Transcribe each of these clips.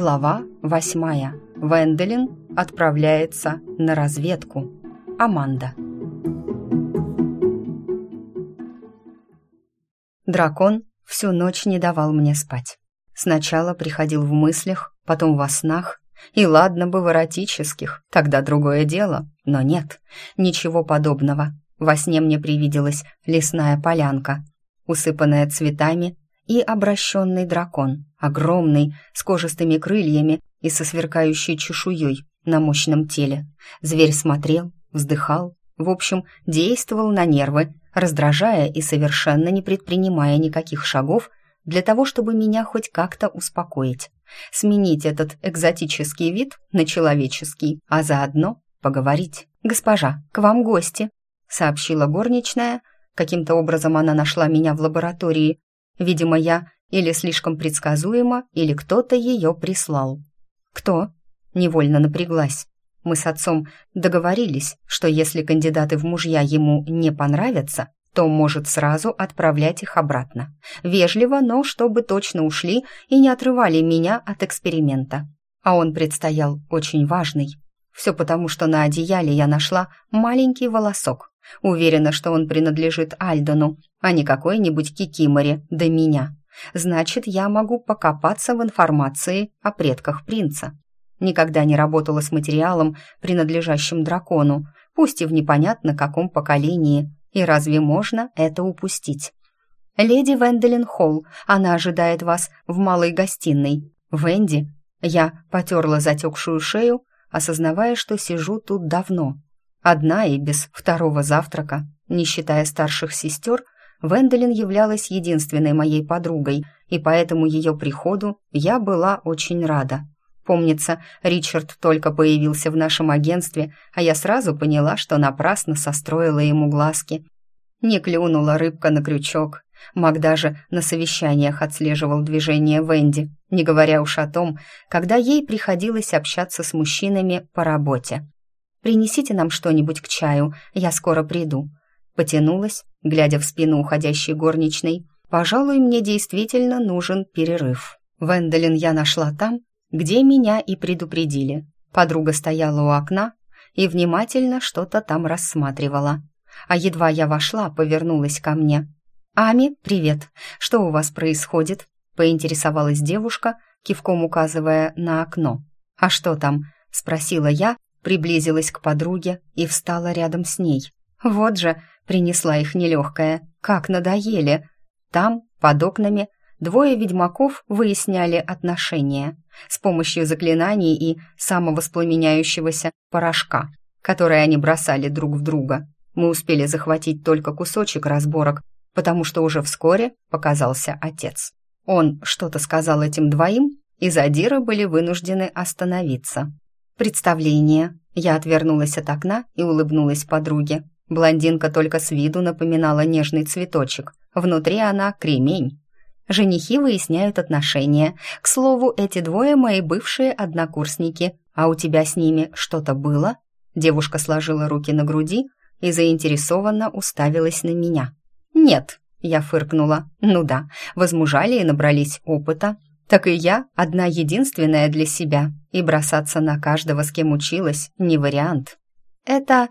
Глава восьмая. Венделин отправляется на разведку. Аманда. Дракон всю ночь не давал мне спать. Сначала приходил в мыслях, потом во снах, и ладно бы в эротических, тогда другое дело, но нет, ничего подобного. Во сне мне привиделась лесная полянка, усыпанная цветами, и обращенный дракон, огромный, с кожистыми крыльями и со сверкающей чешуей на мощном теле. Зверь смотрел, вздыхал, в общем, действовал на нервы, раздражая и совершенно не предпринимая никаких шагов для того, чтобы меня хоть как-то успокоить. Сменить этот экзотический вид на человеческий, а заодно поговорить. «Госпожа, к вам гости», — сообщила горничная. Каким-то образом она нашла меня в лаборатории. Видимо, я или слишком предсказуема, или кто-то ее прислал. «Кто?» — невольно напряглась. Мы с отцом договорились, что если кандидаты в мужья ему не понравятся, то может сразу отправлять их обратно. Вежливо, но чтобы точно ушли и не отрывали меня от эксперимента. А он предстоял очень важный. Все потому, что на одеяле я нашла маленький волосок. Уверена, что он принадлежит Альдону, а не какой-нибудь Кикиморе до меня. Значит, я могу покопаться в информации о предках принца. Никогда не работала с материалом, принадлежащим дракону, пусть и в непонятно каком поколении, и разве можно это упустить? «Леди Венделин Холл, она ожидает вас в малой гостиной. Венди?» Я потерла затекшую шею, осознавая, что сижу тут давно. Одна и без второго завтрака, не считая старших сестер, Венделин являлась единственной моей подругой, и поэтому ее приходу я была очень рада. Помнится, Ричард только появился в нашем агентстве, а я сразу поняла, что напрасно состроила ему глазки. Не клюнула рыбка на крючок. Маг даже на совещаниях отслеживал движение Венди, не говоря уж о том, когда ей приходилось общаться с мужчинами по работе. «Принесите нам что-нибудь к чаю, я скоро приду». Потянулась, глядя в спину уходящей горничной. «Пожалуй, мне действительно нужен перерыв». Венделин я нашла там, где меня и предупредили. Подруга стояла у окна и внимательно что-то там рассматривала. А едва я вошла, повернулась ко мне. «Ами, привет! Что у вас происходит?» — поинтересовалась девушка, кивком указывая на окно. «А что там?» — спросила я, приблизилась к подруге и встала рядом с ней. «Вот же!» — принесла их нелегкая. «Как надоели!» Там, под окнами, двое ведьмаков выясняли отношения с помощью заклинаний и самовоспламеняющегося порошка, который они бросали друг в друга. Мы успели захватить только кусочек разборок, потому что уже вскоре показался отец. Он что-то сказал этим двоим, и задиры были вынуждены остановиться. Представление. Я отвернулась от окна и улыбнулась подруге. Блондинка только с виду напоминала нежный цветочек. Внутри она кремень. Женихи выясняют отношения. К слову, эти двое мои бывшие однокурсники. А у тебя с ними что-то было?» Девушка сложила руки на груди и заинтересованно уставилась на меня. «Нет», — я фыркнула. «Ну да, возмужали и набрались опыта. Так и я одна единственная для себя, и бросаться на каждого, с кем училась, не вариант». Это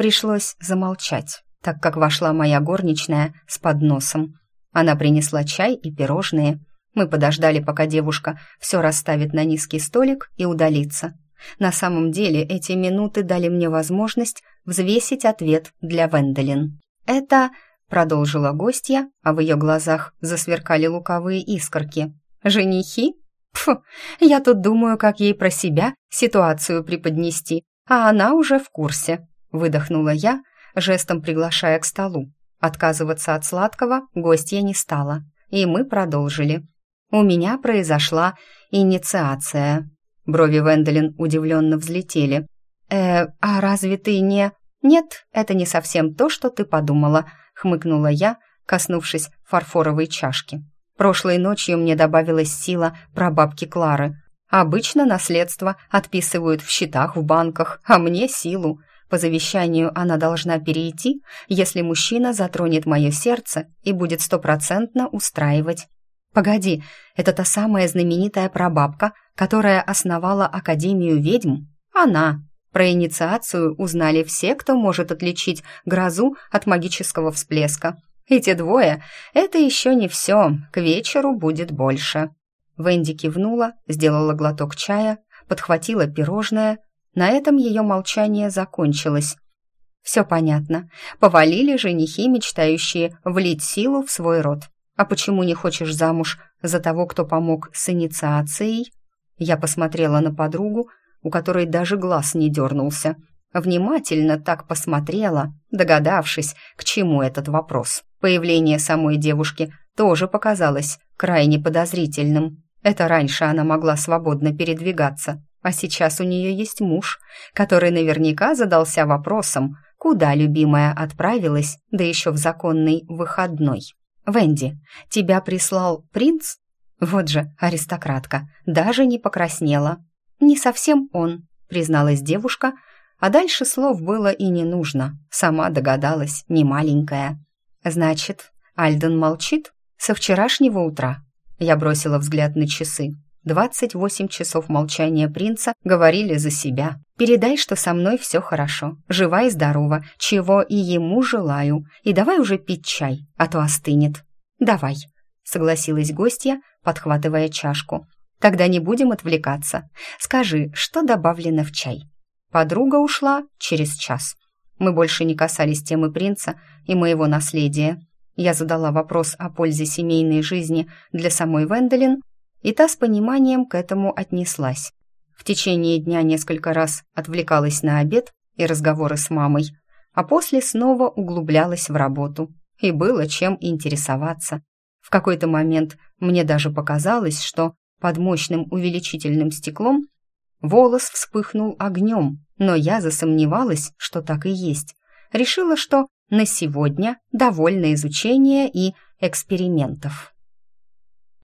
пришлось замолчать, так как вошла моя горничная с подносом. Она принесла чай и пирожные. Мы подождали, пока девушка все расставит на низкий столик и удалится. На самом деле эти минуты дали мне возможность взвесить ответ для Венделин. «Это...» — продолжила гостья, а в ее глазах засверкали луковые искорки. «Женихи? Пфу, я тут думаю, как ей про себя ситуацию преподнести, а она уже в курсе», — выдохнула я, жестом приглашая к столу. Отказываться от сладкого гостья не стала, и мы продолжили. У меня произошла инициация. Брови Венделин удивленно взлетели. «Э, а разве ты не...» «Нет, это не совсем то, что ты подумала», — хмыкнула я, коснувшись фарфоровой чашки. «Прошлой ночью мне добавилась сила прабабки Клары. Обычно наследство отписывают в счетах в банках, а мне силу. По завещанию она должна перейти, если мужчина затронет мое сердце и будет стопроцентно устраивать. Погоди, это та самая знаменитая прабабка, которая основала Академию ведьм? Она. Про инициацию узнали все, кто может отличить грозу от магического всплеска. Эти двое — это еще не все, к вечеру будет больше. Венди кивнула, сделала глоток чая, подхватила пирожное. На этом ее молчание закончилось. Все понятно. Повалили женихи, мечтающие влить силу в свой род. А почему не хочешь замуж за того, кто помог с инициацией? Я посмотрела на подругу, у которой даже глаз не дернулся. Внимательно так посмотрела, догадавшись, к чему этот вопрос. Появление самой девушки тоже показалось крайне подозрительным. Это раньше она могла свободно передвигаться, а сейчас у нее есть муж, который наверняка задался вопросом, куда любимая отправилась, да еще в законный выходной. «Венди, тебя прислал принц?» Вот же аристократка, даже не покраснела. «Не совсем он», призналась девушка, а дальше слов было и не нужно, сама догадалась, не маленькая. «Значит, Альден молчит со вчерашнего утра?» Я бросила взгляд на часы. Двадцать восемь часов молчания принца говорили за себя. «Передай, что со мной все хорошо, жива и здорова, чего и ему желаю, и давай уже пить чай, а то остынет». «Давай», — согласилась гостья, подхватывая чашку. «Тогда не будем отвлекаться. Скажи, что добавлено в чай?» Подруга ушла через час. Мы больше не касались темы принца и моего наследия. Я задала вопрос о пользе семейной жизни для самой Венделин, и та с пониманием к этому отнеслась. В течение дня несколько раз отвлекалась на обед и разговоры с мамой, а после снова углублялась в работу. И было чем интересоваться. В какой-то момент мне даже показалось, что под мощным увеличительным стеклом волос вспыхнул огнем, но я засомневалась, что так и есть. Решила, что на сегодня довольно изучения и экспериментов.